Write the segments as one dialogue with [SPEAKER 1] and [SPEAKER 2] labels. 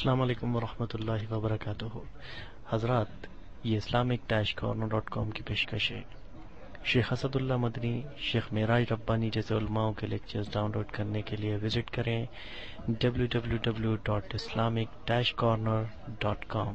[SPEAKER 1] السلام علیکم ورحمۃ اللہ وبرکاتہ۔ حضرات، یہ Islamic dash corner dot com کی پیشکش ہے۔ شیخ اسد اللہ مدنی، شیخ میراج ربانی جیسے علماؤں کے لیکچرز ڈاؤن لوڈ کرنے کے لیے وزٹ کریں۔ W W W dot Islamic dash corner dot com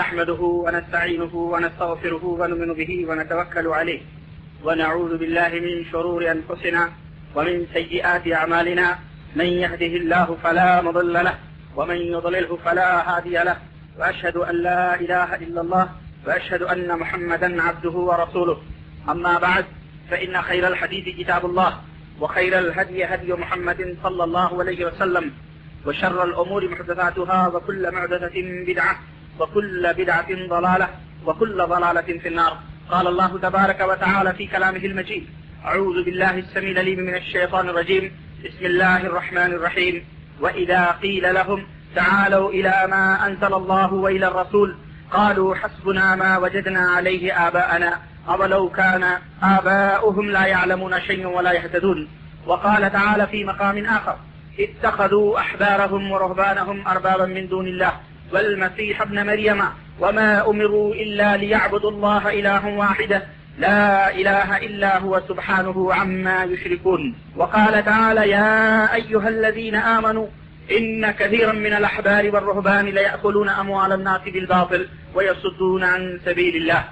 [SPEAKER 2] نحمده ونستعينه ونستغفره ونؤمن به ونتوكل عليه ونعوذ بالله من شرور أنفسنا ومن سيئات أعمالنا من يهده الله فلا مضل له۔ ومن يضلله فلا هادي له، وأشهد أن لا إله إلا الله، وأشهد أن محمدا عبده ورسوله. أما بعد، فإن خير الحديث كتاب الله، وخير الهدي هدي محمد صلى الله عليه وسلم، وشر الأمور محدثاتها، وكل معدثة بدعة، وكل بدعة ضلالة، وكل ضلالة في النار. قال الله تبارك وتعالى في كلامه المجيد أعوذ بالله السميع العليم من الشيطان الرجيم. بسم الله الرحمن الرحيم. وإذا قيل لهم، تعالوا إلى ما أنزل الله وإلى الرسول، قالوا حسبنا ما وجدنا عليه آباءنا، أولو كان آباؤهم لا يعلمون شيئا ولا يهتدون. وقال تعالى في مقام آخر، اتخذوا أحبارهم ورهبانهم أربابا من دون الله، والمسيح ابن مريم، وما أمروا إلا ليعبدوا الله إله واحدة لا إله إلا هو سبحانه عما يشركون. وقال تعالى يا أيها الذين آمنوا إن كثيرا من الأحبار والرهبان ليأكلون أموال الناس بالباطل ويصدون عن سبيل الله.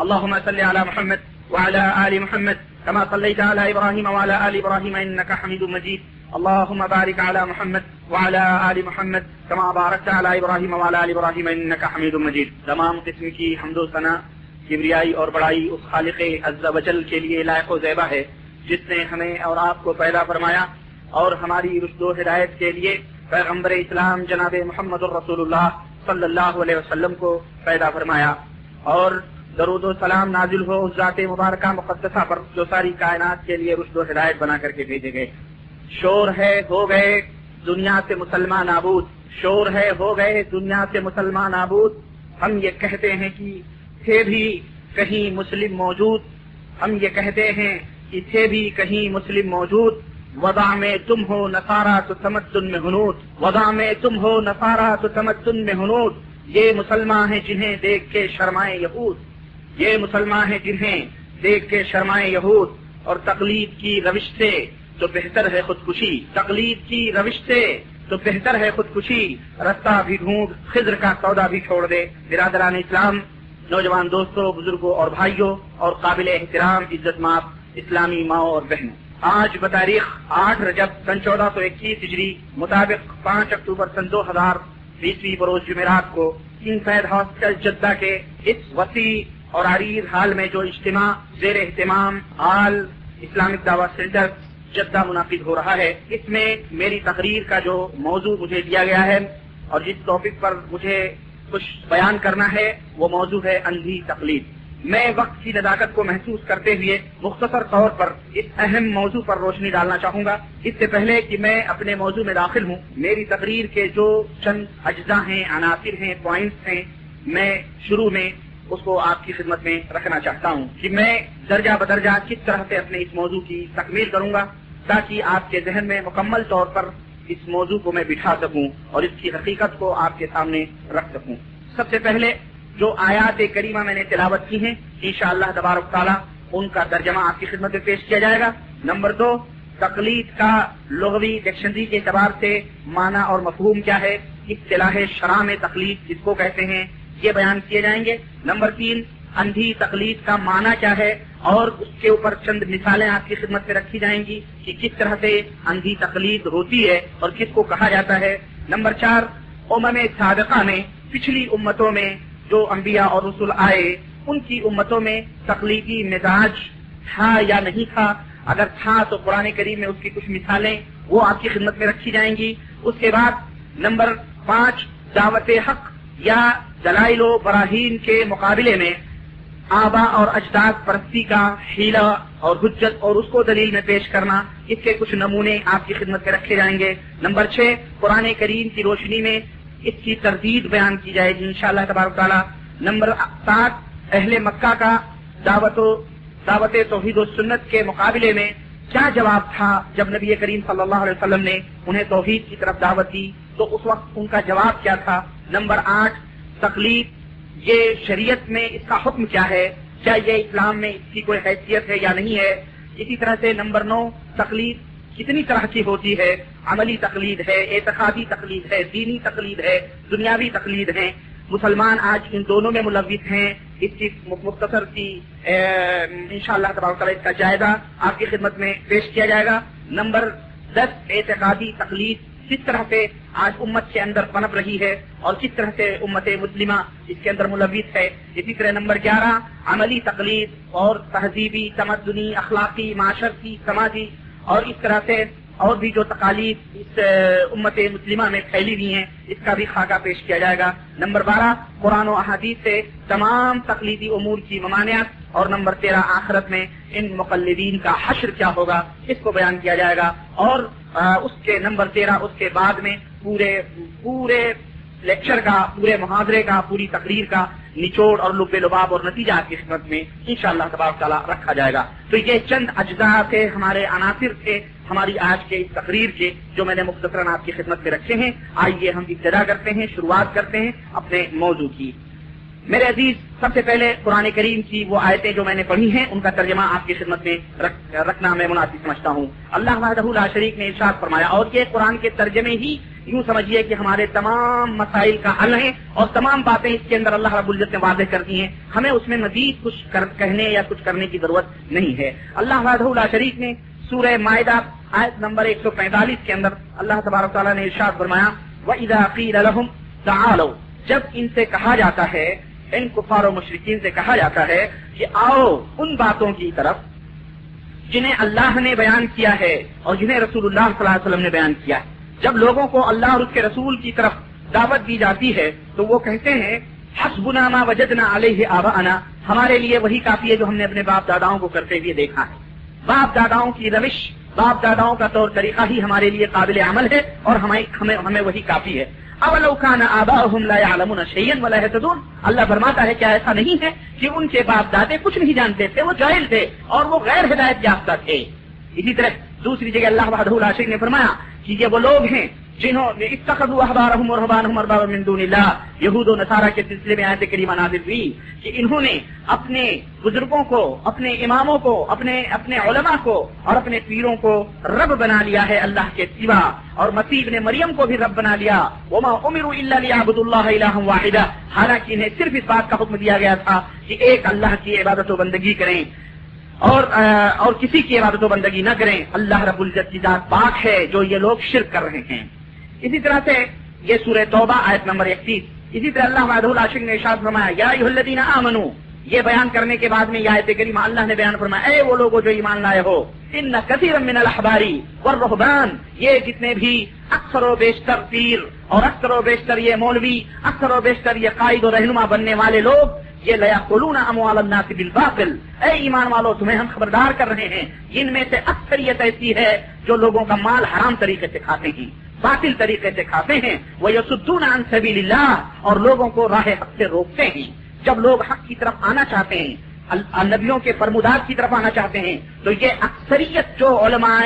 [SPEAKER 2] اللهم صل على محمد وعلى آل محمد كما صليت على إبراهيم وعلى آل إبراهيم إنك حميد مجيد. اللهم بارك على محمد وعلى آل محمد كما باركت على إبراهيم وعلى آل إبراهيم إنك حميد مجيد. تمام قسم کی حمد و ثنا کبریائی اور بڑائی اس خالق عز و جل کے لیے لائق و زیبہ ہے، جس نے ہمیں اور آپ کو پیدا فرمایا اور ہماری رشد و ہدایت کے لیے پیغمبر اسلام جناب محمد الرسول اللہ صلی اللہ علیہ وسلم کو پیدا فرمایا۔ اور درود و سلام نازل ہو اس ذات مبارکہ مقدسہ پر جو ساری کائنات کے لیے رشد و ہدایت بنا کر کے بھیجے گئے۔ شور ہے ہو گئے دنیا سے مسلمان آبود شور ہے ہو گئے دنیا سے مسلمان آبود ہم یہ کہتے ہیں کہ تھے بھی کہیں مسلم موجود۔ ہم یہ کہتے ہیں کہ تھے بھی کہیں مسلم موجود۔ وضع میں تم ہو نصارہ تو تمدن میں ہنود وضع میں تم ہو نصارہ تو تمدن میں ہنود یہ مسلمان ہیں جنہیں دیکھ کے شرمائے یہود۔ یہ مسلمان ہیں جنہیں دیکھ کے شرمائے یہود۔ اور تقلید کی روش سے تو بہتر ہے خودکشی۔ تقلید کی روش سے تو بہتر ہے خودکشی۔ رستہ بھی ڈھونڈ، خضر کا سودا بھی چھوڑ دے۔ برادران اسلام نوجوان دوستوں بزرگوں اور بھائیوں اور قابل احترام، عزت ماپ اسلامی ماؤں اور بہنوں۔ آج بتاریخ آٹھ رجب سن چودہ سو اکیس ہجری مطابق پانچ اکتوبر سن دو ہزار بیسویں بروز جمعرات کو کنگ فیض ہاسپٹل جدہ کے اس وسیع اور عریض حال میں جو اجتماع زیر اہتمام آل اسلامک دعوت سینٹر جدہ منعقد ہو رہا ہے، اس میں میری تقریر کا جو موضوع مجھے دیا گیا ہے اور جس ٹاپک پر مجھے کچھ بیان کرنا ہے، وہ موضوع ہے اندھی تقلید۔ میں وقت کی نزاکت کو محسوس کرتے ہوئے مختصر طور پر اس اہم موضوع پر روشنی ڈالنا چاہوں گا۔ اس سے پہلے کہ میں اپنے موضوع میں داخل ہوں، میری تقریر کے جو چند اجزاء ہیں، عناصر ہیں پوائنٹس ہیں، میں شروع میں اس کو آپ کی خدمت میں رکھنا چاہتا ہوں کہ میں درجہ بدرجہ کس طرح سے اپنے اس موضوع کی تکمیل کروں گا تاکہ آپ کے ذہن میں مکمل طور پر اس موضوع کو میں بٹھا سکوں اور اس کی حقیقت کو آپ کے سامنے رکھ سکوں۔ سب سے پہلے جو آیات کریمہ میں نے تلاوت کی ہیں، انشاءاللہ اللہ تبارک تعالیٰ ان کا ترجمہ آپ کی خدمت میں پیش کیا جائے گا۔ نمبر دو، تقلید کا لغوی ڈکشنری کے اعتبار سے معنی اور مفہوم کیا ہے؟ اصطلاح شرح میں تقلید جس کو کہتے ہیں، یہ بیان کیے جائیں گے۔ نمبر تین، اندھی تقلید کا معنی کیا ہے؟ اور اس کے اوپر چند مثالیں آپ کی خدمت میں رکھی جائیں گی کہ کس طرح سے اندھی تقلید ہوتی ہے اور کس کو کہا جاتا ہے۔ نمبر چار، امم سابقہ میں پچھلی امتوں میں جو انبیاء اور رسول آئے، ان کی امتوں میں تقلیدی مزاج تھا یا نہیں تھا؟ اگر تھا تو قرآن کریم میں اس کی کچھ مثالیں وہ آپ کی خدمت میں رکھی جائیں گی۔ اس کے بعد نمبر پانچ، دعوت حق یا دلائل و براہین کے مقابلے میں آبا اور اجداد پرستی کا ہیلا اور حجت اور اس کو دلیل میں پیش کرنا، اس کے کچھ نمونے آپ کی خدمت میں رکھے جائیں گے۔ نمبر چھ، قرآن کریم کی روشنی میں اس کی تردید بیان کی جائے گی، انشاءاللہ تبارک تعالیٰ۔ نمبر سات، اہل مکہ کا دعوت و دعوت توحید و سنت کے مقابلے میں کیا جواب تھا جب نبی کریم صلی اللہ علیہ وسلم نے انہیں توحید کی طرف دعوت دی؟ تو اس وقت ان کا جواب کیا تھا؟ نمبر آٹھ تکلیف یہ شریعت میں اس کا حکم کیا ہے؟ کیا یہ اسلام میں اس کی کوئی حیثیت ہے یا نہیں ہے؟ اسی طرح سے نمبر نو تکلیف کتنی طرح کی ہوتی ہے؟ عملی تقلید ہے، اعتقادی تقلید ہے، دینی تقلید ہے، دنیاوی تقلید ہے مسلمان آج ان دونوں میں ملوث ہیں۔ اس کی مختصر کی ان شاء اللہ تبارک اس کا جائزہ آپ کی خدمت میں پیش کیا جائے گا۔ نمبر دس، اعتقادی تقلید۔ کس طرح سے آج امت کے اندر پنپ رہی ہے اور کس طرح سے امت مسلمہ اس کے اندر ملوث ہے اسی طرح نمبر گیارہ، عملی تقلید اور تہذیبی، تمدنی، اخلاقی، معاشرتی، سماجی اور اس طرح سے اور بھی جو تکالیف اس امت مسلمہ میں پھیلی ہوئی ہیں، اس کا بھی خاکہ پیش کیا جائے گا۔ نمبر بارہ، قرآن و احادیث سے تمام تقلیدی امور کی ممانعت اور نمبر تیرہ، آخرت میں ان مقلدین کا حشر کیا ہوگا، اس کو بیان کیا جائے گا۔ اور اس کے نمبر تیرہ، اس کے بعد میں پورے پورے لیکچر کا، پورے محاذرے کا، پوری تقریر کا نچوڑ اور لب لباب اور نتیجہ کی خدمت میں انشاءاللہ شاء اللہ تعالیٰ رکھا جائے گا۔ تو یہ چند اجزاء تھے ہمارے عناصر تھے ہماری آج کے اس تقریر کے، جو میں نے مختصراً آپ کی خدمت میں رکھے ہیں۔ آئیے ہم ابتدا کرتے ہیں، شروعات کرتے ہیں اپنے موضوع کی۔ میرے عزیز، سب سے پہلے قرآن کریم کی وہ آیتیں جو میں نے پڑھی ہیں، ان کا ترجمہ آپ کی خدمت میں رکھنا میں مناسب سمجھتا ہوں۔ اللہ وحدہ اللہ شریف نے ارشاد فرمایا، اور یہ قرآن کے ترجمے ہی یوں سمجھیے کہ ہمارے تمام مسائل کا حل ہے اور تمام باتیں اس کے اندر اللہ رب العزت نے واضح کر دی ہیں۔ ہمیں اس میں مزید کچھ کہنے یا کچھ کرنے کی ضرورت نہیں ہے۔ اللہ وحدہ اللہ شریف نے سورہ معدہ آیت نمبر ایک سو پینتالیس کے اندر اللہ تبارک تعالیٰ نے ارشاد فرمایا وہ ادا جب ان سے کہا جاتا ہے ان کفار و مشرقین سے کہا جاتا ہے کہ آؤ ان باتوں کی طرف جنہیں اللہ نے بیان کیا ہے اور جنہیں رسول اللہ صلی اللہ علیہ وسلم نے بیان کیا ہے۔ جب لوگوں کو اللہ اور اس کے رسول کی طرف دعوت دی جاتی ہے تو وہ کہتے ہیں حسب نامہ وجدنا علیہ آبا ہمارے لیے وہی کافی ہے جو ہم نے اپنے باپ داداؤں کو کرتے ہوئے دیکھا ہے۔ باپ داداؤں کی روش، باپ داداؤں کا طور طریقہ ہی ہمارے لیے قابل عمل ہے اور ہمیں ہمیں وہی کافی ہے۔ آبا شیئن والا اللہ فرماتا ہے، کیا ایسا نہیں ہے کہ ان کے باپ دادے کچھ نہیں جانتے تھے، وہ جائل تھے اور وہ غیر ہدایت یافتہ تھے۔ اسی طرح دوسری جگہ اللہ بہاد العشق نے فرمایا کہ یہ وہ لوگ ہیں جنہوں نے من دون اللہ، یہود و نصارہ کے سلسلے میں آیت کریمہ نازل ہوئی کہ انہوں نے اپنے بزرگوں کو، اپنے اماموں کو، اپنے اپنے علماء کو اور اپنے پیروں کو رب بنا لیا ہے اللہ کے سوا اور مسیح نے مریم کو بھی رب بنا لیا۔ وما امروا الا ليعبدوا الله الها واحدا حالانکہ انہیں صرف اس بات کا حکم دیا گیا تھا کہ ایک اللہ کی عبادت و بندگی کریں۔ اور اور کسی کی عبادت و بندگی نہ کریں۔ اللہ رب العزت کی ذات پاک ہے جو یہ لوگ شرک کر رہے ہیں۔ اسی طرح سے یہ سورہ توبہ آیت نمبر اکتیس، اسی طرح اللہ محدود العاشق نے ارشاد فرمایا، یا الدین آمنو، یہ بیان کرنے کے بعد میں آیت کریمہ اللہ نے بیان فرمایا، اے وہ لوگ جو ایمان لائے ہو، ان کثیر من الحباری والرہبان، یہ جتنے بھی اکثر و بیشتر پیر اور اکثر و بیشتر یہ مولوی، اکثر و بیشتر یہ قائد و رہنما بننے والے لوگ، یہ لیا قلون اموال الناس بالباطل۔ اے ایمان والو، تمہیں ہم خبردار کر رہے ہیں، ان میں سے اکثریت ایسی ہے جو لوگوں کا مال حرام طریقے سے کھاتے ہیں۔ باطل طریقے سے کھاتے ہیں وہ یہ سدون سبیل اللہ اور لوگوں کو راہ حق سے روکتے ہیں۔ جب لوگ حق کی طرف آنا چاہتے ہیں نبیوں کے فرمودات کی طرف آنا چاہتے ہیں، تو یہ اکثریت جو علماء،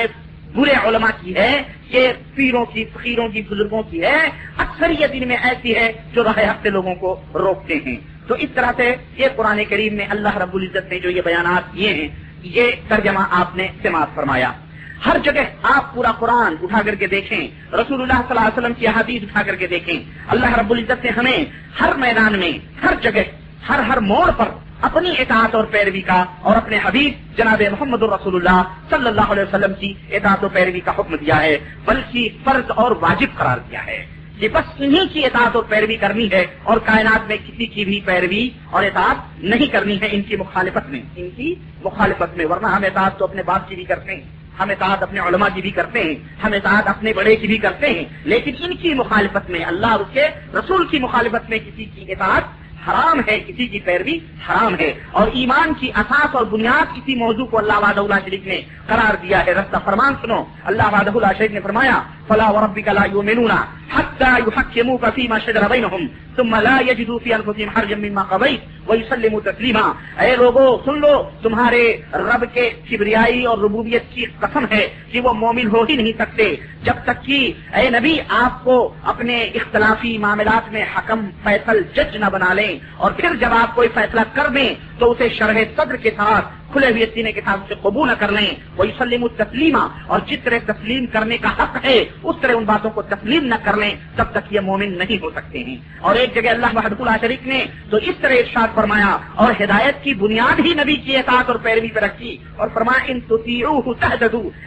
[SPEAKER 2] برے علماء کی ہے، یہ پیروں کی، فقیروں کی، بزرگوں کی ہے، اکثریت ان میں ایسی ہے جو راہ حق سے لوگوں کو روکتے ہیں۔ تو اس طرح سے یہ قرآن کریم میں اللہ رب العزت نے جو یہ بیانات کیے ہیں، یہ ترجمہ آپ نے سماعت فرمایا۔ ہر جگہ آپ پورا قرآن اٹھا کر کے دیکھیں، رسول اللہ صلی اللہ علیہ وسلم کی حدیث اٹھا کر کے دیکھیں۔ اللہ رب العزت نے ہمیں ہر میدان میں، ہر جگہ، ہر ہر موڑ پر اپنی اطاعت اور پیروی کا اور اپنے حبیب جناب محمد الرسول اللہ صلی اللہ علیہ وسلم کی اطاعت و پیروی کا حکم دیا ہے، بلکہ فرض اور واجب قرار دیا ہے۔ کہ بس انہی کی اطاعت اور پیروی کرنی ہے اور کائنات میں کسی کی بھی پیروی اور اطاعت نہیں کرنی ہے ان کی مخالفت میں، ان کی مخالفت میں، ورنہ ہم اطاعت تو اپنے باپ کی بھی کرتے ہیں۔ ہم اطاعت اپنے علماء کی بھی کرتے ہیں، ہم اطاعت اپنے بڑے کی بھی کرتے ہیں، لیکن ان کی مخالفت میں، اللہ اور اس کے رسول کی مخالفت میں کسی کی اطاعت حرام ہے کسی کی پیروی حرام ہے اور ایمان کی اساس اور بنیاد اسی موضوع کو اللہ واد اللہ شریف نے قرار دیا ہے۔ رستہ فرمان سنو۔ اللہ واد اللہ شریف نے فرمایا فلاح و ربی کا لا حتى يحكموك فيما شجر بينهم ثم لا يجدوا في انفسهم حرجا مما قضيت ويسلموا تسليما اے لوگو، سن لو، تمہارے رب کے کبریائی اور ربوبیت کی قسم ہے کہ وہ مومن ہو ہی نہیں سکتے۔ جب تک کہ اے نبی، آپ کو اپنے اختلافی معاملات میں حکم فیصل جج نہ بنا لیں۔ اور پھر جب آپ کوئی فیصلہ کر دیں تو اسے شرح صدر کے ساتھ کھلے ہوئے سینے کے ساتھ اسے قبول نہ کر لیں۔ وہی سلیم تسلیمہ اور جس طرح تسلیم کرنے کا حق ہے، اس طرح ان باتوں کو تسلیم نہ کر لیں، تب تک یہ مومن نہیں ہو سکتے ہیں۔ اور ایک جگہ اللہ محدود اللہ شریف نے تو اس طرح ارشاد فرمایا، اور ہدایت کی بنیاد ہی نبی کی احساس اور پیروی پہ رکھی، اور فرمایا، ان تو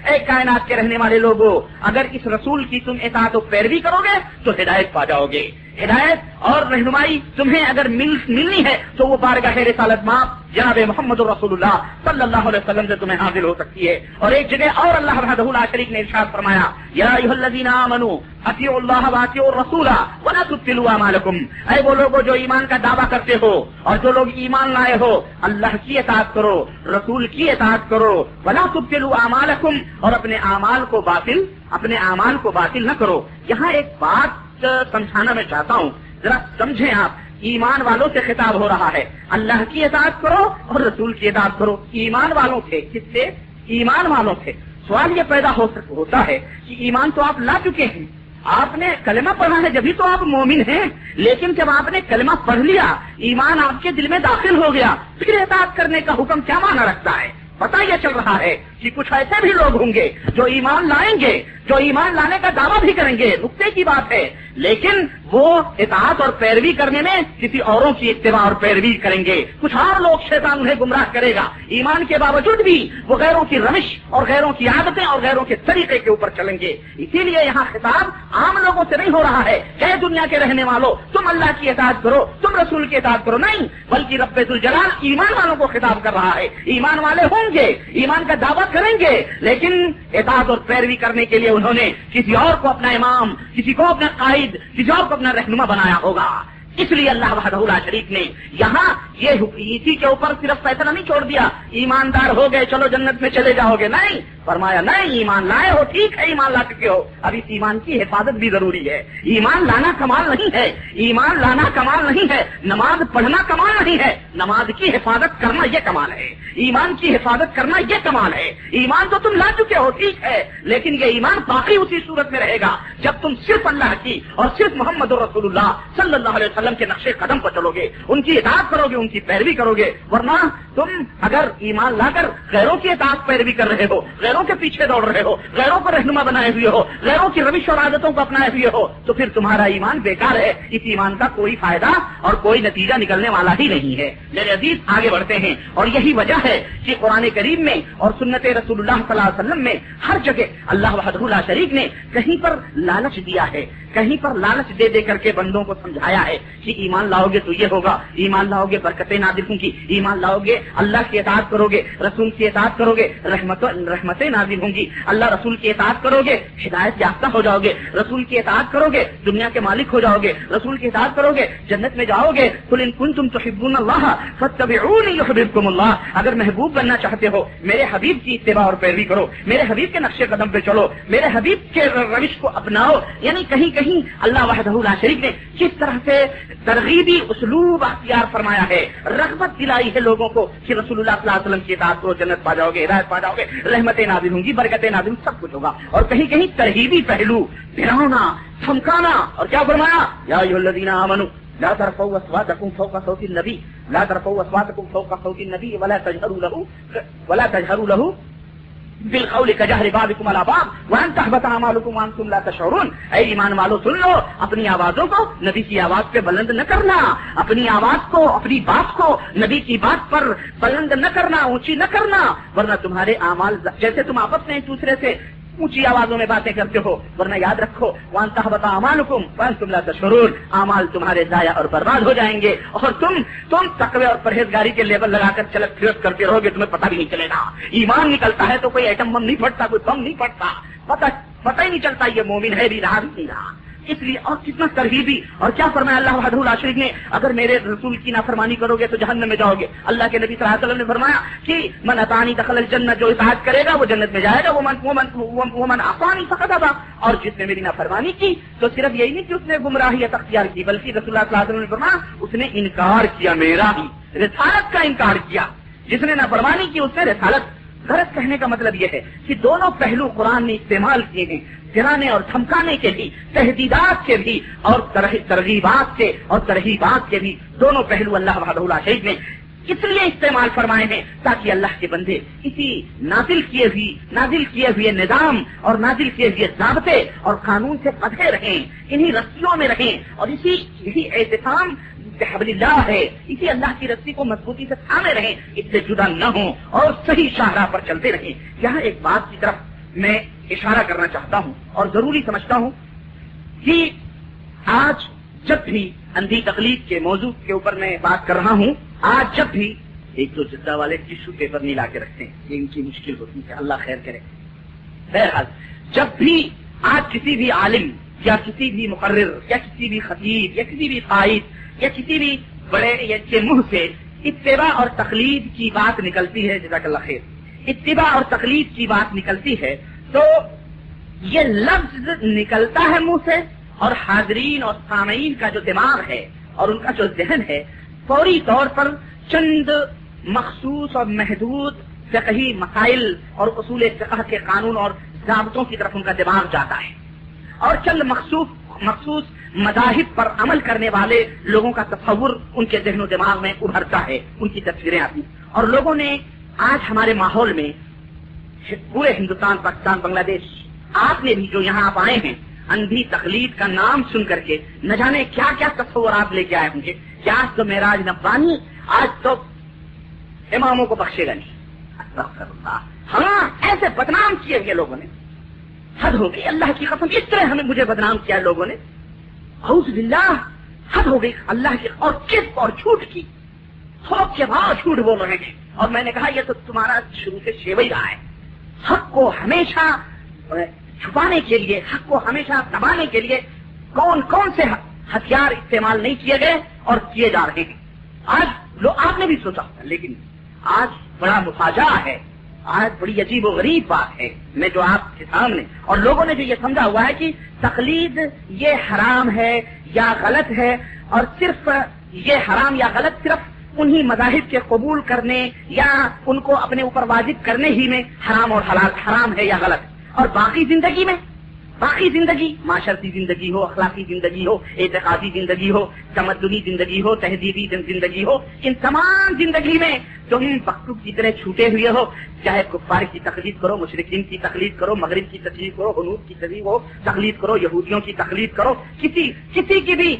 [SPEAKER 2] اے کائنات کے رہنے والے لوگوں اگر اس رسول کی تم احساس و پیروی کرو گے، تو ہدایت پا جاؤ گے۔ ہدایت اور رہنمائی تمہیں اگر مل ملنی ہے، تو وہ بارگاہ رسالت ماں جناب محمد رسول اللہ صلی اللہ علیہ وسلم سے تمہیں حاصل ہو سکتی ہے۔ اور ایک جگہ اور اللہ اللہ شریف نے ارشاد فرمایا، یا منو اطیع اللہ واطی رسولہ ولا تبتلوا مالکم اے وہ لوگ جو ایمان کا دعویٰ کرتے ہو، اور جو لوگ ایمان لائے ہو، اللہ کی اطاعت کرو، رسول کی اطاعت کرو، ولا تبتلوا اعمالکم۔ اور اپنے اعمال کو باطل، اپنے اعمال کو باطل نہ کرو۔ یہاں ایک بات سمجھانا میں چاہتا ہوں، ذرا سمجھیں آپ۔ ایمان والوں سے خطاب ہو رہا ہے۔ اللہ کی اطاعت کرو اور رسول کی اطاعت کرو۔ ایمان والوں سے کس سے؟ ایمان والوں سے سوال یہ پیدا ہو ہوتا ہے کہ ایمان تو آپ لا چکے ہیں۔ آپ نے کلمہ پڑھا ہے، جبھی تو آپ مومن ہیں۔ لیکن جب آپ نے کلمہ پڑھ لیا، ایمان آپ کے دل میں داخل ہو گیا۔ پھر احتیاط کرنے کا حکم کیا مانا رکھتا ہے؟ پتا یہ چل رہا ہے کہ کچھ ایسے بھی لوگ ہوں گے جو ایمان لائیں گے، جو ایمان لانے کا دعویٰ بھی کریں گے، نقطے کی بات ہے۔ لیکن وہ اطاعت اور پیروی کرنے میں کسی اوروں کی اتباع اور پیروی کریں گے۔ کچھ اور لوگ شیطان انہیں گمراہ کرے گا۔ ایمان کے باوجود بھی وہ غیروں کی رمش اور غیروں کی عادتیں اور غیروں کے طریقے کے اوپر چلیں گے۔ اسی لیے یہاں خطاب عام لوگوں سے نہیں ہو رہا ہے۔ کہ دنیا کے رہنے والوں تم اللہ کی اطاعت کرو، تم رسول کی اطاعت کرو۔ نہیں، بلکہ رب الجلال ایمان والوں کو خطاب کر رہا ہے۔ ایمان والے ہوں گے۔ ایمان کا دعویٰ کریں گے، لیکن اطاعت اور پیروی کرنے کے لیے انہوں نے کسی اور کو اپنا امام، کسی کو اپنا قائد، کسی اور کو اپنا رہنما بنایا ہوگا۔ اس لیے اللہ وحدہ شریف نے یہاں یہ اسی کے اوپر صرف فیصلہ نہیں چھوڑ دیا۔ ایماندار ہو گئے، چلو جنت میں چلے جاؤ گے نہیں، فرمایا نہیں، ایمان لائے ہو، ٹھیک ہے، ایمان لا چکے ہو۔ اب اس ایمان کی حفاظت بھی ضروری ہے۔ ایمان لانا کمال نہیں ہے۔ ایمان لانا کمال نہیں ہے۔ نماز پڑھنا کمال نہیں ہے۔ نماز کی حفاظت کرنا یہ کمال ہے۔ ایمان کی حفاظت کرنا یہ کمال ہے۔ ایمان تو تم لا چکے ہو، ٹھیک ہے، لیکن یہ ایمان باقی اسی صورت میں رہے گا۔ جب تم صرف اللہ کی اور صرف محمد رسول اللہ صلی اللہ علیہ وسلم کے نقشے قدم پر چلو گے، ان کی اطاعت کرو گے، ان کی پیروی کرو گے۔ ورنہ تم اگر ایمان لا کر غیروں کی اطاعت پیروی کر رہے ہو، غیروں کے پیچھے دوڑ رہے ہو، غیروں کو رہنما بنائے ہوئے ہو، غیروں کی روش اور عادتوں کو اپنائے ہوئے ہو، تو پھر تمہارا ایمان بیکار ہے۔ اس ایمان کا کوئی فائدہ اور کوئی نتیجہ نکلنے والا ہی نہیں ہے۔ میرے عزیز، آگے بڑھتے ہیں۔ اور یہی وجہ ہے کہ قرآن کریم میں اور سنت رسول اللہ صلی اللہ علیہ وسلم میں ہر جگہ اللہ وحد اللہ شریف نے کہیں پر لالچ دیا ہے، کہیں پر لالچ دے دے کر کے بندوں کو سمجھایا ہے۔ کہ ایمان لاؤ گے تو یہ ہوگا۔ ایمان لاؤ گے، برکتیں نازل ہوں گی۔ ایمان لاؤ گے، اللہ کی اطاعت کرو گے، رسول کی اطاعت کرو گے، رحمت رحمتیں نازل ہوں گی۔ اللہ رسول کی اطاعت کرو گے، ہدایت یافتہ ہو جاؤ گے۔ رسول کی اطاعت کرو گے، دنیا کے مالک ہو جاؤ گے۔ رسول کی اطاعت کرو گے، جنت میں جاؤ گے۔ کل ان کن تم تو اللہ فتبعونی اللہ۔ اگر محبوب بننا چاہتے ہو، میرے حبیب کی اتباع اور پیروی کرو۔ میرے حبیب کے نقشے قدم پہ چلو۔ میرے حبیب کے روش کو اپناؤ۔ یعنی کہیں کہیں اللہ وحدہ اللہ شریف نے کس طرح سے ترغیبی اسلوب اختیار فرمایا ہے۔ رغبت دلائی ہے لوگوں کو کہ رسول اللہ صلی اللہ علیہ وسلم کی اطاعت کو جنت پا جاؤ گے ہدایت پا جاؤ گے رحمت نازل ہوں گی برکت نازل سب کچھ ہوگا۔ اور کہیں کہیں ترغیبی پہلو، پھراؤنا، تھمکانا، اور کیا فرمایا؟ یا الذین آمنوا لا ترفعوا اصواتكم فوق صوت النبي لا ترفعوا اصواتكم فوق صوت النبي ولا تجهروا له، ولا تجهروا له بالقول جہر بعضكم على باب وان تحبط اعمالكم وانتم لا تشعرون. اے ایمان والو سن لو، اپنی آوازوں کو نبی کی آواز پہ بلند نہ کرنا، اپنی آواز کو، اپنی بات کو نبی کی بات پر بلند نہ کرنا، اونچی نہ کرنا، ورنہ تمہارے اعمال جیسے تم آپس میں ایک دوسرے سے اونچی آوازوں میں باتیں کرتے ہو، ورنہ یاد رکھو وان تحبتا امان حکم ون تم تشرور امال تمہارے ضائع اور برباد ہو جائیں گے۔ اور تم تم تقوی اور پرہیزگاری کے لیبل لگا کر چلک پھرت کرتے رہو گے، تمہیں پتہ بھی نہیں چلے گا۔ ایمان نکلتا ہے تو کوئی ایٹم بم نہیں پھٹتا، کوئی بم نہیں پھٹتا۔ پتہ پتہ ہی نہیں چلتا یہ مومن ہے بھی رہا بھی نہیں رہا۔ اس لیے اور کتنا ترغیبی اور کیا فرمایا اللہ وحدہ العشرف نے؟ اگر میرے رسول کی نافرمانی کرو گے تو جہنم میں جاؤ گے۔ اللہ کے نبی صلی اللہ علیہ وسلم نے فرمایا کہ من اطانی دخل الجنت جو اطاعت کرے گا وہ جنت میں جائے گا۔ وہ من وہ من وہ من آسانی سکتا تھا اور جس نے میری نافرمانی کی تو صرف یہی نہیں کہ اس نے گمراہیت اختیار کی، بلکہ رسول اللہ صلی اللہ علیہ وسلم نے فرمایا اس نے انکار کیا، میرا ہی، رسالت کا انکار کیا۔ جس نے نافرمانی کی اس نے رسالت غرض کہنے کا مطلب یہ ہے کہ دونوں پہلو قرآن نے استعمال کیے ہیں گرانے اور تھمکانے کے بھی تحدیدات کے بھی اور ترغیبات کے اور ترغیبات کے بھی دونوں پہلو اللہ وحدہ اللہ شہید نے اس لیے استعمال فرمائے ہیں تاکہ اللہ کے بندے اسی نازل کیے ہوئی، نازل کیے ہوئے نظام اور نازل کیے ہوئے ضابطے اور قانون سے پدھے رہیں، انہی رسیوں میں رہیں اور اسی یہی احتسام حبل اللہ ہے، اسی اللہ کی رسی کو مضبوطی سے تھامے رہیں، اس سے جدا نہ ہوں اور صحیح شاہراہ پر چلتے رہیں۔ یہاں ایک بات کی طرف میں اشارہ کرنا چاہتا ہوں اور ضروری سمجھتا ہوں۔ کہ آج جب بھی اندھی تکلیف کے موضوع کے اوپر میں بات کر رہا ہوں، آج جب بھی ایک تو جدہ والے ٹیشو پیپر نہیں لا کے رکھتے ہیں، یہ ان کی مشکل ہوتی ہے اللہ خیر کرے۔ بہرحال، جب بھی آج کسی بھی عالم یا کسی بھی مقرر، یا کسی بھی خطیب، یا کسی بھی قائد، یا کسی بھی بڑے کے منہ سے اتباع اور تقلید کی بات نکلتی ہے، جزاک اللہ خیر۔ اتباع اور تقلید کی بات نکلتی ہے تو یہ لفظ نکلتا ہے منہ سے اور حاضرین اور سامعین کا جو دماغ ہے اور ان کا جو ذہن ہے، فوری طور پر چند مخصوص اور محدود فقہی مسائل اور اصول فقہ کے قانون اور ضابطوں کی طرف ان کا دماغ جاتا ہے۔ اور چند مخصوص مخصوص مذاہب پر عمل کرنے والے لوگوں کا تصور ان کے ذہن و دماغ میں ابھرتا ہے، ان کی تصویریں آتی اور لوگوں نے آج ہمارے ماحول میں پورے ہندوستان، پاکستان، بنگلہ دیش، آپ نے بھی جو یہاں آپ آئے ہیں، اندھی تقلید کا نام سن کر کے نہ جانے کیا کیا تصورات لے کے آئے ہوں گے۔ کیا آج تو میراج نبانی آج تو اماموں کو بخشے گا نہیں۔ ہاں ایسے بدنام کیے گئے لوگوں نے۔ حد ہو گئی۔ اللہ کی قسم، اس طرح ہمیں مجھے بدنام کیا لوگوں نے۔ باللہ، حد ہو گئی۔ اللہ کی اور کس اور جھوٹ کی؟ سوچ کے بعد جھوٹ بول رہے ہیں اور میں نے کہا، یہ تو تمہارا شروع سے شیوئی رہا ہے۔ حق کو ہمیشہ چھپانے کے لیے، حق کو ہمیشہ دبانے کے لیے کون کون سے ہتھیار استعمال نہیں کیے گئے اور کیے جا رہے ہیں۔ آج لو، آپ نے بھی سوچا، لیکن آج بڑا مفاجہ ہے۔ آج بڑی عجیب و غریب بات ہے، میں جو آپ کے سامنے، اور لوگوں نے جو یہ سمجھا ہوا ہے کہ تقلید یہ حرام ہے یا غلط ہے، اور صرف یہ حرام یا غلط صرف انہی مذاہب کے قبول کرنے یا ان کو اپنے اوپر واجب کرنے ہی میں حرام اور حلال، حرام ہے یا غلط، اور باقی زندگی میں باقی زندگی، معاشرتی زندگی ہو، اخلاقی زندگی ہو، اعتقادی زندگی ہو، تمدنی زندگی ہو، تہذیبی زندگی ہو، ان تمام زندگی میں تم وقت کی طرح چھوٹے ہوئے ہو، چاہے کفار کی تقلید کرو مشرقین کی تقلید کرو، مغرب کی تقلید کرو حنوب کی تقریب ہو تقلید کرو، یہودیوں کی تقلید کرو، کسی کسی کی بھی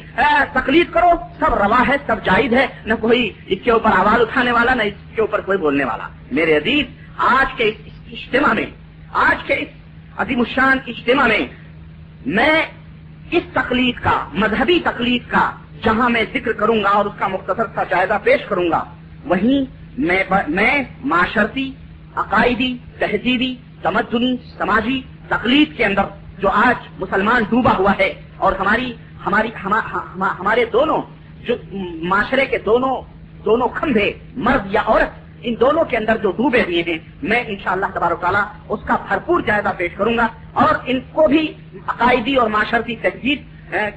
[SPEAKER 2] تقلید کرو، سب روا ہے، سب جائز ہے، نہ کوئی اس کے اوپر آواز اٹھانے والا، نہ اس کے اوپر کوئی بولنے والا۔ میرے عزیز، آج کے اجتماع میں، آج کے اس عظیم الشان اجتماع میں میں اس تقلید کا، مذہبی تقلید کا جہاں میں ذکر کروں گا اور اس کا مختصر سا جائزہ پیش کروں گا، وہیں میں معاشرتی، عقائدی، تہذیبی، تمدنی، سماجی تقلید کے اندر جو آج مسلمان ڈوبا ہوا ہے اور ہماری ہماری ہمارے دونوں جو معاشرے کے دونوں دونوں کھمبے، مرد یا عورت ان دونوں کے اندر جو ڈوبے ہوئے ہیں، میں انشاءاللہ شاء اللہ تعالیٰ اس کا بھرپور جائزہ پیش کروں گا اور ان کو بھی عقائدی اور معاشرتی تجدید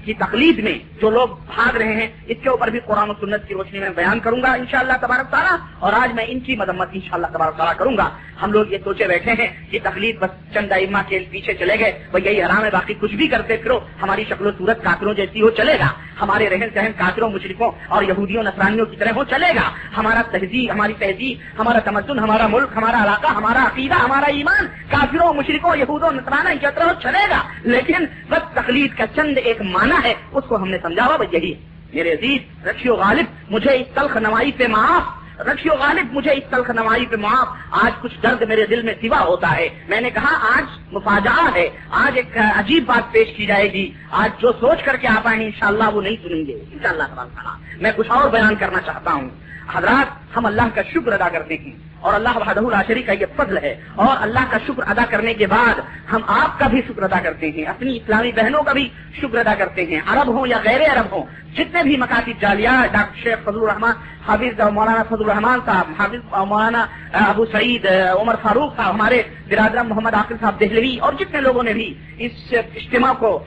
[SPEAKER 2] کی تقلید میں جو لوگ بھاگ رہے ہیں، اس کے اوپر بھی قرآن و سنت کی روشنی میں بیان کروں گا انشاءاللہ تبارک تعالیٰ، اور آج میں ان کی مذمت انشاءاللہ تبارک تعالیٰ کروں گا۔ ہم لوگ یہ سوچے بیٹھے ہیں کہ تقلید بس چند اما کے پیچھے چلے گئے، وہ یہی حرام ہے، باقی کچھ بھی کرتے پھرو، ہماری شکل و صورت کافروں جیسی ہو چلے گا۔ ہمارے رہن سہن کافروں مشرقوں اور یہودیوں نسرانیوں کی طرح ہو چلے گا۔ ہمارا تہذیب، ہماری تہذیب، ہمارا تمدن، ہمارا ملک، ہمارا علاقہ، ہمارا عقیدہ، ہمارا ایمان، کافروں مشرقوں یہودوں نسرانہ کی طرح چلے گا۔ لیکن بس تقلید کا چند ایک معنی ہے، اس کو ہم نے سمجھا ہوا یہی میرے عزیز رشی و غالب، مجھے اس تلخ نوائی سے معاف۔ رکھیو غالب، مجھے اس تلخ نوائی پہ معاف۔ آج کچھ درد میرے دل میں سوا ہوتا ہے۔ میں نے کہا، آج مفاجہ ہے۔ آج ایک عجیب بات پیش کی جائے گی۔ آج جو سوچ کر کے آپ آئے ہیں انشاءاللہ وہ نہیں سنیں گے۔ انشاءاللہ شاء اللہ میں کچھ اور بیان کرنا چاہتا ہوں۔ حضرات، ہم اللہ کا شکر ادا کرتے ہیں۔ اور اللہ وحدہ العشری کا یہ فضل ہے۔ اور اللہ کا شکر ادا کرنے کے بعد ہم آپ کا بھی شکر ادا کرتے ہیں۔ اپنی اسلامی بہنوں کا بھی شکر ادا کرتے ہیں۔ عرب ہوں یا غیر عرب ہوں، جتنے بھی مکاتب جالیہ، ڈاکٹر شیخ فضل الرحمان حافظ مولانا فضل الرحمان صاحب، حافظ مولانا ابو سعید عمر فاروق صاحب، ہمارے برادر محمد عاقل صاحب دہلوی، اور جتنے لوگوں نے بھی اس اجتماع کو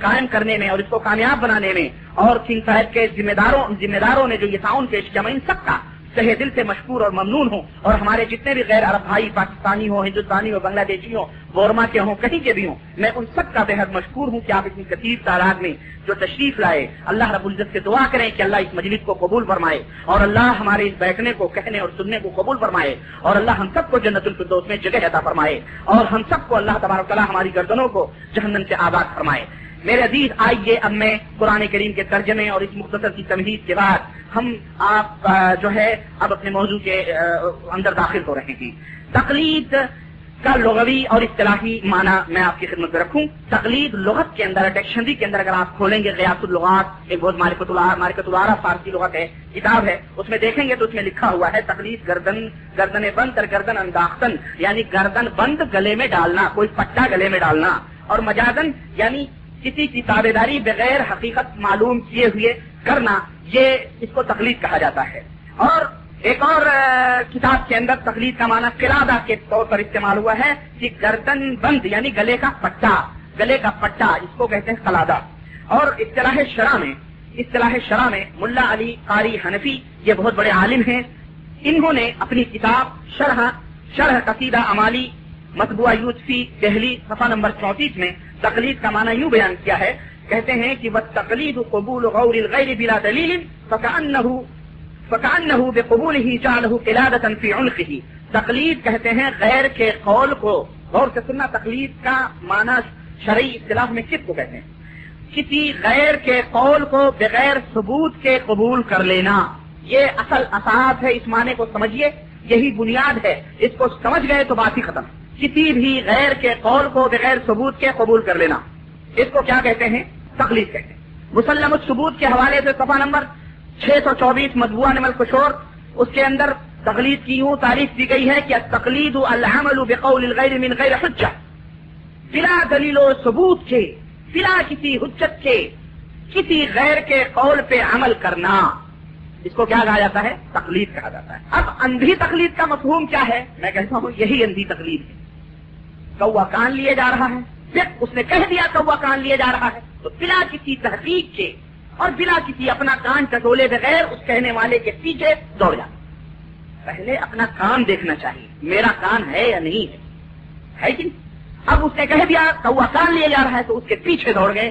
[SPEAKER 2] قائم کرنے میں اور اس کو کامیاب بنانے میں اور کنگ صاحب کے ذمہ داروں ذمہ داروں نے جو یہ تعاون پیش کیا، میں ان سب کا تہ دل سے مشکور اور ممنون ہوں۔ اور ہمارے جتنے بھی غیر عرب بھائی، پاکستانی ہوں، ہندوستانی ہو بنگلہ دیشی ہوں بورما کے ہوں، کہیں کے بھی ہوں، میں ان سب کا بےحد مشکور ہوں کہ آپ اتنی کثیر تعداد میں جو تشریف لائے۔ اللہ رب العزت سے دعا کریں کہ اللہ اس مجلس کو قبول فرمائے اور اللہ ہمارے اس بیٹھنے کو، کہنے اور سننے کو قبول فرمائے اور اللہ ہم سب کو جنت الفردوس میں جگہ عطا فرمائے اور ہم سب کو اللہ تبارک تعالیٰ ہماری گردنوں کو جہنم سے آباد فرمائے۔ میرے عزیز، آئیے اب میں قرآن کریم کے ترجمے اور اس مختصر کی تمہید کے بعد ہم آپ جو ہے، اب اپنے موضوع کے اندر داخل ہو رہے ہیں۔ تقلید کا لغوی اور اصطلاحی معنی میں آپ کی خدمت میں رکھوں۔ تقلید لغت کے اندر، ڈکشنری کے اندر اگر آپ کھولیں گے ریاست الغات ایک بہت مارکت مارکت العرا فارسی لغت ہے، کتاب ہے، اس میں دیکھیں گے تو اس میں لکھا ہوا ہے، تقلید گردن گردن بند اور گردن انداختن یعنی گردن بند گلے میں ڈالنا، کوئی پٹا گلے میں ڈالنا، اور مجازن یعنی کسی کی تابے داری بغیر حقیقت معلوم کیے ہوئے کرنا، یہ اس کو تقلید کہا جاتا ہے۔ اور ایک اور کتاب کے اندر تقلید کا معنی قلادہ کے طور پر استعمال ہوا ہے کہ گردن بند یعنی گلے کا پٹا، گلے کا پٹا، اس کو کہتے ہیں قلادہ۔ اور اصطلاح شرح میں، اصطلاح شرح میں ملا علی قاری حنفی، یہ بہت بڑے عالم ہیں، انہوں نے اپنی کتاب شرح شرح قصیدہ امالی مطبوعہ یوسفی دہلی، صفحہ نمبر چونتیس میں تقلید کا معنی یوں بیان کیا ہے، کہتے ہیں کہ وہ تقلید قبول غور الغیر بلا دلیل فکان بے قبول ہی چالہ قلادت فی عنقه۔ تقلید کہتے ہیں غیر کے قول کو۔ غور سے سننا، تقلید کا معنی شرعی اصطلاح میں کس کو کہتے ہیں؟ کسی غیر کے قول کو بغیر ثبوت کے قبول کر لینا۔ یہ اصل اساس ہے، اس معنی کو سمجھیے یہی بنیاد ہے۔ اس کو سمجھ گئے تو بات ہی ختم۔ کسی بھی غیر کے قول کو بغیر ثبوت کے قبول کر لینا۔ اس کو کیا کہتے ہیں؟ تقلید کہتے ہیں۔ مسلم الثبوت کے حوالے سے صفحہ نمبر چھ سو چوبیس مدبوع نمل کشور، اس کے اندر تقلید کی یوں تعریف دی گئی ہے کہ تقلید الحمل بقول الغیر من غیر حجہ۔ بلا دلیل و ثبوت کے، بلا کسی حجت کے، کسی غیر کے قول پہ عمل کرنا۔ اس کو کیا کہا جاتا ہے؟ تقلید کہا جاتا ہے۔ اب اندھی تقلید کا مفہوم کیا ہے؟ میں کہتا ہوں یہی اندھی تقلید ہے۔ کوا کان لیے جا رہا ہے۔ پھر اس نے کہہ دیا کوا کان لیے جا رہا ہے۔ تو بلا کسی تحقیق کے اور بلا کسی اپنا کان ٹٹولے بغیر اس کہنے والے کے پیچھے دوڑ جاتا پہلے اپنا کام دیکھنا چاہیے۔ میرا کان ہے یا نہیں ہے؟ ہے کہ اب اس نے کہہ دیا کوا کان لیے جا رہا ہے تو اس کے پیچھے دوڑ گئے۔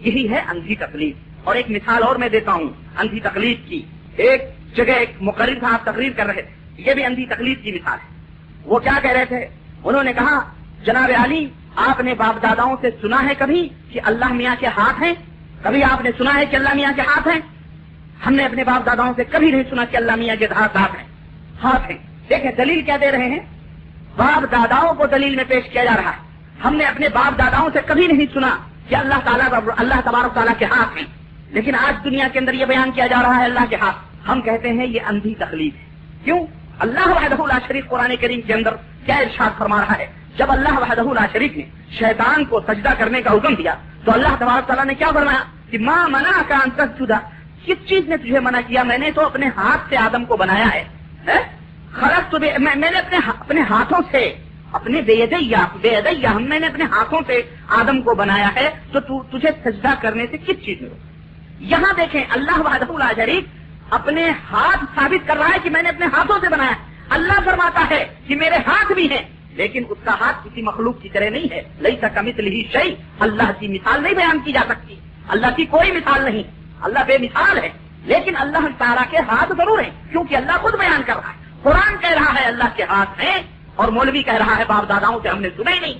[SPEAKER 2] یہی ہے اندھی تکلیف۔ اور ایک مثال اور میں دیتا ہوں۔ اندھی تکلیف کی۔ ایک جگہ ایک مقرر تھا آپ تقریر کر رہے تھے۔ یہ بھی اندھی تکلیف کی مثال ہے۔ وہ کیا کہہ رہے تھے؟ انہوں نے کہا جناب علی، آپ نے باپ داداؤں سے سنا ہے کبھی کہ اللہ میاں کے ہاتھ ہیں؟ کبھی آپ نے سنا ہے کہ اللہ میاں کے ہاتھ ہیں؟ ہم نے اپنے باپ داداؤں سے کبھی نہیں سنا کہ اللہ میاں کے ہاتھ ہاتھ ہیں۔ ہاتھ ہیں۔ دیکھیں، دلیل کیا دے رہے ہیں؟ باپ داداؤں کو دلیل میں پیش کیا جا رہا ہے۔ ہم نے اپنے باپ داداؤں سے کبھی نہیں سنا کہ اللہ تعالیٰ اللہ تبارک تعالیٰ کے ہاتھ ہیں۔ لیکن آج دنیا کے اندر یہ بیان کیا جا رہا ہے اللہ کے ہاتھ۔ ہم کہتے ہیں یہ اندھی تکلیف ہے۔ کیوں؟ اللہ وحدہ اللہ شریف قرآن کریم کے اندر کیا ارشاد فرما رہا ہے؟ جب اللہ وحدہ اللہ شریف نے شیطان کو سجدہ کرنے کا حکم دیا، تو اللہ تبارک تعالیٰ نے کیا فرمایا؟ کہ ماں منع کا انتر جدا کس چیز نے تجھے منع کیا؟ میں نے تو اپنے ہاتھ سے آدم کو بنایا ہے خراب تو میں نے اپنے اپنے ہاتھوں سے، اپنے بے ادیا بے ادیا ہم میں نے اپنے ہاتھوں سے آدم کو بنایا ہے، تو تجھے سجدہ کرنے سے کس چیز میں؟ یہاں دیکھیں، اللہ وحدہ اللہ شریف اپنے ہاتھ ثابت کر رہا ہے کہ میں نے اپنے ہاتھوں سے بنایا اللہ فرماتا ہے کہ میرے ہاتھ بھی ہیں۔ لیکن اس کا ہاتھ کسی مخلوق کی طرح نہیں ہے۔ لئی سکمت لی شہی اللہ کی مثال نہیں بیان کی جا سکتی۔ اللہ کی کوئی مثال نہیں۔ اللہ بے مثال ہے۔ لیکن اللہ تعالیٰ کے ہاتھ ضرور ہیں، کیونکہ اللہ خود بیان کر رہا ہے۔ قرآن کہہ رہا ہے اللہ کے ہاتھ ہیں اور مولوی کہہ رہا ہے باپ داداؤں سے ہم نے سنا ہی نہیں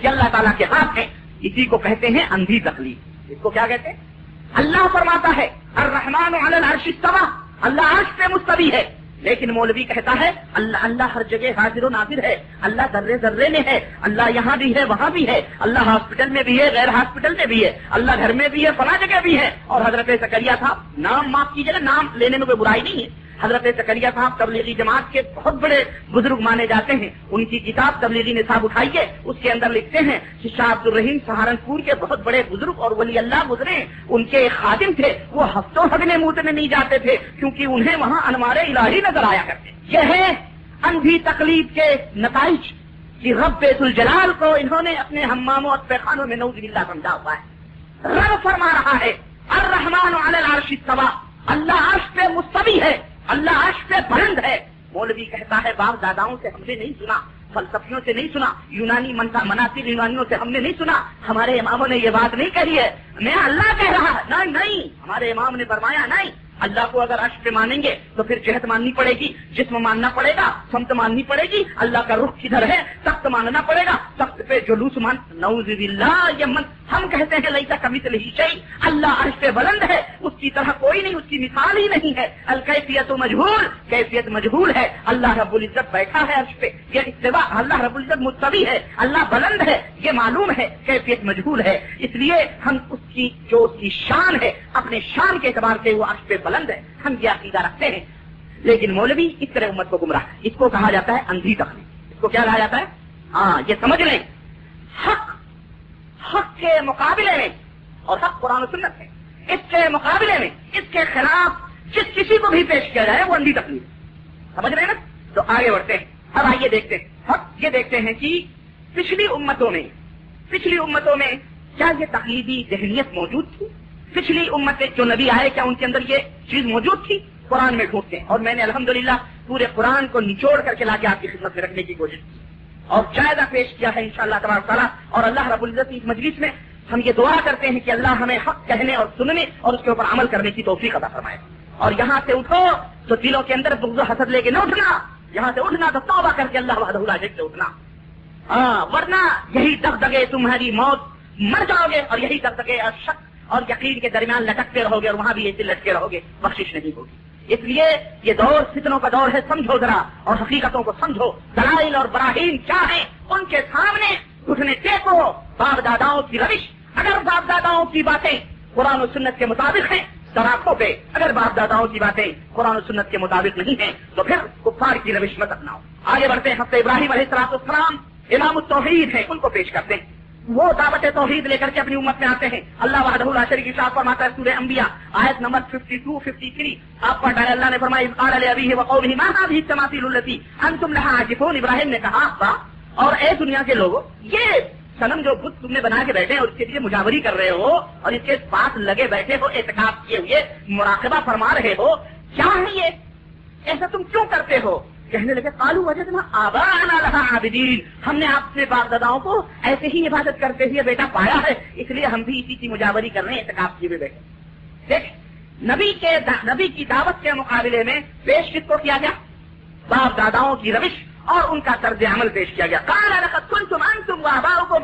[SPEAKER 2] کہ اللہ تعالیٰ کے ہاتھ ہیں۔ اسی کو کہتے ہیں اندھی تکلیف اس کو کیا کہتے ہیں؟ اللہ فرماتا ہے، الرحمن علی العرش استوا اللہ عرش پہ مستوی ہے۔ لیکن مولوی کہتا ہے، اللہ اللہ ہر جگہ حاضر و ناظر ہے، اللہ ذرے ذرے میں ہے، اللہ یہاں بھی ہے، وہاں بھی ہے، اللہ ہاسپٹل میں بھی ہے، غیر ہاسپٹل میں بھی ہے، اللہ گھر میں بھی ہے، فلاں جگہ بھی ہے اور حضرت سکریا صاحب، نام معاف کیجیے گا نام لینے میں کوئی برائی نہیں ہے۔ حضرت سکریا صاحب تبلیغی جماعت کے بہت بڑے بزرگ مانے جاتے ہیں۔ ان کی کتاب تبلیغی نصاب اٹھائیے اس کے اندر لکھتے ہیں کہ شاہ عبد الرحیم سہارنپور کے بہت بڑے بزرگ اور ولی اللہ گزرے ان کے ایک خادم تھے، وہ ہفتوں ہگنے موتنے نہیں جاتے تھے، کیونکہ انہیں وہاں انوارے الہی نظر آیا کرتے یہ ہے اندھی تکلیف کے نتائج کہ رب الجلال کو انہوں نے اپنے ہماموں اور پیخانوں میں نوز اللہ سمجھا ہوا ہے۔ رب فرما رہا ہے، الرحمن علی العرش سوا اللہ عرش پہ مستوی ہے۔ اللہ عرش پہ بلند ہے۔ مولوی کہتا ہے، باپ داداؤں سے ہم نے نہیں سنا، فلسفیوں سے نہیں سنا، یونانی منتا مناسب یونانیوں سے ہم نے نہیں سنا۔ ہمارے اماموں نے یہ بات نہیں کہی ہے۔ میں اللہ کہہ رہا نہیں نہیں، ہمارے امام نے فرمایا، نہیں۔ اللہ کو اگر عشق مانیں گے تو پھر جہت ماننی پڑے گی، جسم ماننا پڑے گا، سمت ماننی پڑے گی، اللہ کا رخ کدھر ہے؟ سخت ماننا پڑے گا، سخت پہ جلوس مان نوز باللہ، یہ من ہم کہتے ہیں لئی کبھی سے نہیں اللہ عرش پہ بلند ہے، اس کی طرح کوئی نہیں، اس کی مثال ہی نہیں ہے۔ الکیفیت مجہول، کیفیت مجہول ہے۔ اللہ رب العزت بیٹھا ہے عرش پہ، یہ اتباع، اللہ رب العزت مستوی ہے، اللہ بلند ہے، یہ معلوم ہے، کیفیت مجہول ہے۔ اس لیے ہم اس کی جو اس کی شان ہے، اپنے شان کے اعتبار سے وہ عرش پہ بلند ہے، ہم یہ عقیدہ رکھتے ہیں۔ لیکن مولوی اس طرح امت کو گمراہ، اس کو کہا جاتا ہے اندھی تخلیق۔ اس کو کیا کہا جاتا ہے؟ ہاں یہ سمجھ لیں۔ حق حق کے مقابلے میں، اور حق قرآن و سنت ہے اس کے مقابلے میں، اس کے خلاف جس کسی کو بھی پیش کیا جائے، وہ اندھی تکلیف سمجھ رہے ہیں نا؟ تو آگے بڑھتے ہیں۔ اب آئیے دیکھتے ہیں۔ حق، یہ دیکھتے ہیں کہ پچھلی امتوں میں، پچھلی امتوں میں کیا یہ تقلیدی ذہنیت موجود تھی؟ پچھلی امتیں جو نبی آئے، کیا ان کے اندر یہ چیز موجود تھی؟ قرآن میں ڈھونڈتے ہیں۔ اور میں نے الحمدللہ پورے قرآن کو نچوڑ کر کے لا کے آپ کی خدمت میں رکھنے کی کوشش کی۔ اور جائزہ پیش کیا ہے انشاءاللہ شاء اللہ تعالیٰ۔ اور اللہ رب العزت کی مجلس میں ہم یہ دعا کرتے ہیں کہ اللہ ہمیں حق کہنے اور سننے اور اس کے اوپر عمل کرنے کی توفیق عطا فرمائے۔ اور یہاں سے اٹھو تو دلوں کے اندر بغض و حسد لے کے نہ اٹھنا۔ یہاں سے اٹھنا تو توبہ کر کے اللہ وحدہ سے اٹھنا۔ ہاں ورنہ یہی دگ دگے تمہاری موت مر جاؤ گے اور یہی دگ دگے اور شک اور یقین کے درمیان لٹکتے رہو گے اور وہاں بھی ایسے لٹکے رہو گے بخش نہیں ہوگی۔ اس لیے یہ دور فتنوں کا دور ہے، سمجھو ذرا اور حقیقتوں کو سمجھو۔ دلائل اور براہین کیا ہیں؟ ان کے سامنے اٹھنے دیکھو باپ داداؤں کی روش، اگر باپ داداؤں کی باتیں قرآن و سنت کے مطابق ہیں سراخوں پہ اگر باپ داداؤں کی باتیں قرآن و سنت کے مطابق نہیں ہیں، تو پھر کفار کی روش مت اپناؤ۔ آگے بڑھتے ہیں ہفتے ابراہیم علیہ السلام السلام، امام التوحید ہیں، ان کو پیش کرتے ہیں۔ وہ دعوت توحید لے کر کے اپنی امت میں آتے ہیں۔ اللہ وحدہ اللہ شریف کی شاہ فرماتا ہے سورہ انبیاء، آیت نمبر 52 53 آپ پڑھ رہے اللہ نے فرمایا قال علی ابیہ وقومہ ما هذه التماثيل التي انتم لها عاكفون ابراہیم نے کہا ابا اور اے دنیا کے لوگوں یہ صنم جو بت تم نے بنا کے بیٹھے اور اس کے لیے مجاوری کر رہے ہو اور اس کے پاس لگے بیٹھے ہو، اعتکاف کیے ہوئے، مراقبہ فرما رہے ہو، کیا ہے یہ ایسا تم کیوں کرتے ہو؟ کہنے لگے کالو وجہ آبا عابدین۔ ہم نے آپ سے باپ داداؤں کو ایسے ہی عبادت کرتے ہوئے بیٹا پایا ہے، اس لیے ہم بھی اسی کی مجاوری کر رہے ہیں احتکاب کیے ہوئے بیٹھے دیکھ، نبی کے نبی کی دعوت کے مقابلے میں پیش کس کو کیا گیا؟ باپ داداؤں کی روش اور ان کا طرز عمل پیش کیا گیا۔ کالا تم تم کو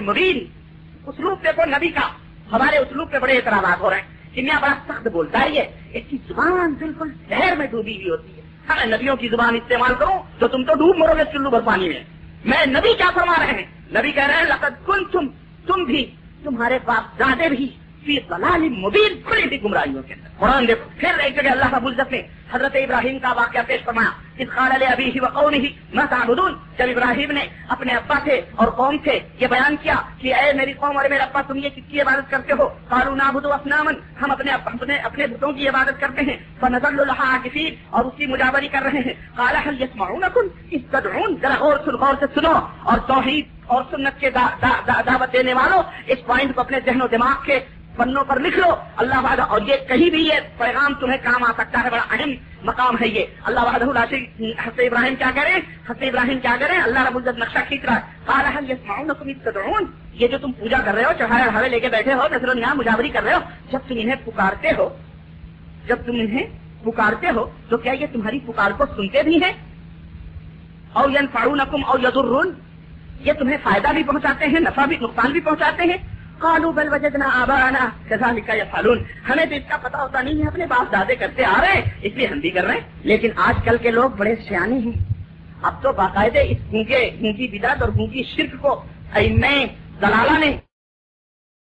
[SPEAKER 2] مبین۔ اسلوب دیکھو نبی کا، ہمارے اسلوب پہ بڑے اعتراضات ہو رہے ہیں۔ کہ بڑا سخت بولتا ہے یہ۔ اس کی زبان بالکل شہر میں ڈوبی ہوئی ہوتی ہے۔ میں نبیوں کی زبان استعمال کروں تو تم تو ڈوب مرو گے چلو بھر پانی میں۔ میں نبی کیا فرما رہے ہیں؟ نبی کہہ رہے ہیں، لقد کن تم تم بھی، تمہارے باپ دادے بھی۔ مبین بڑی بھی گمراہیوں کے اندر۔ قرآن دیکھو، پھر ایک جگہ اللہ کا العزت نے حضرت ابراہیم کا واقعہ پیش فرمایا۔ اس خان علیہ ابھی ہی وقو نہیں نہ تعبدون؟ جب ابراہیم نے اپنے ابا تھے اور قوم تھے یہ بیان کیا کہ اے میری قوم اور میرے ابا، تم یہ کس کی عبادت کرتے ہو؟ کالو نابود اسنامن ہم اپنے اپنے اپنے بتوں کی عبادت کرتے ہیں۔ فنزل اللہ کسی اور اس کی مجاوری کر رہے ہیں۔ کالا حل یسمعونکم اس تدعون؟ ذرا غور سن، غور سے سنو۔ اور توحید اور سنت کے دعوت دینے والوں، اس پوائنٹ کو اپنے ذہن و دماغ کے پنوں پر لکھ لو۔ اللہ وعدہ۔ اور یہ کہیں بھی یہ پیغام تمہیں کام آ سکتا ہے، بڑا اہم مقام ہے یہ۔ اللہ وحدہ حسن ابراہیم کیا کریں؟ حسن ابراہیم کیا کریں؟ اللہ رب العزت نقشہ کھینچ رہا ہے۔ یہ یہ جو تم پوجا کر رہے ہو، چڑھائے ہرے لے کے بیٹھے ہو، نظر یہاں مجاوری کر رہے ہو، جب تم انہیں پکارتے ہو، جب تم انہیں پکارتے ہو، تو کیا یہ تمہاری پکار کو سنتے بھی ہیں؟ اور ین فاڑو نقم اور یزر یہ تمہیں فائدہ بھی پہنچاتے ہیں، نفع بھی، نقصان بھی پہنچاتے ہیں۔ کالو بل وجدنا آبانا کسا لکھا یا فالون ہمیں تو اس کا پتا ہوتا نہیں ہے اپنے باپ دادے کرتے آ رہے ہیں، اس لیے ہم بھی کر رہے ہیں۔ لیکن آج کل کے لوگ بڑے سیانے ہیں۔ اب تو باقاعدے اس گونگے، گونگی بدعت اور گونگی شرک کو میں دلالہ نے